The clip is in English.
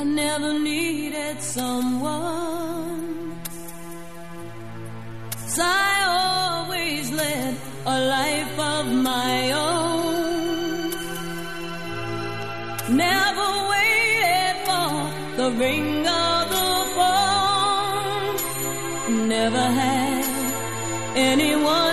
I never needed someone. So I always led a life of my own. Never waited for the ring of the phone. Never had anyone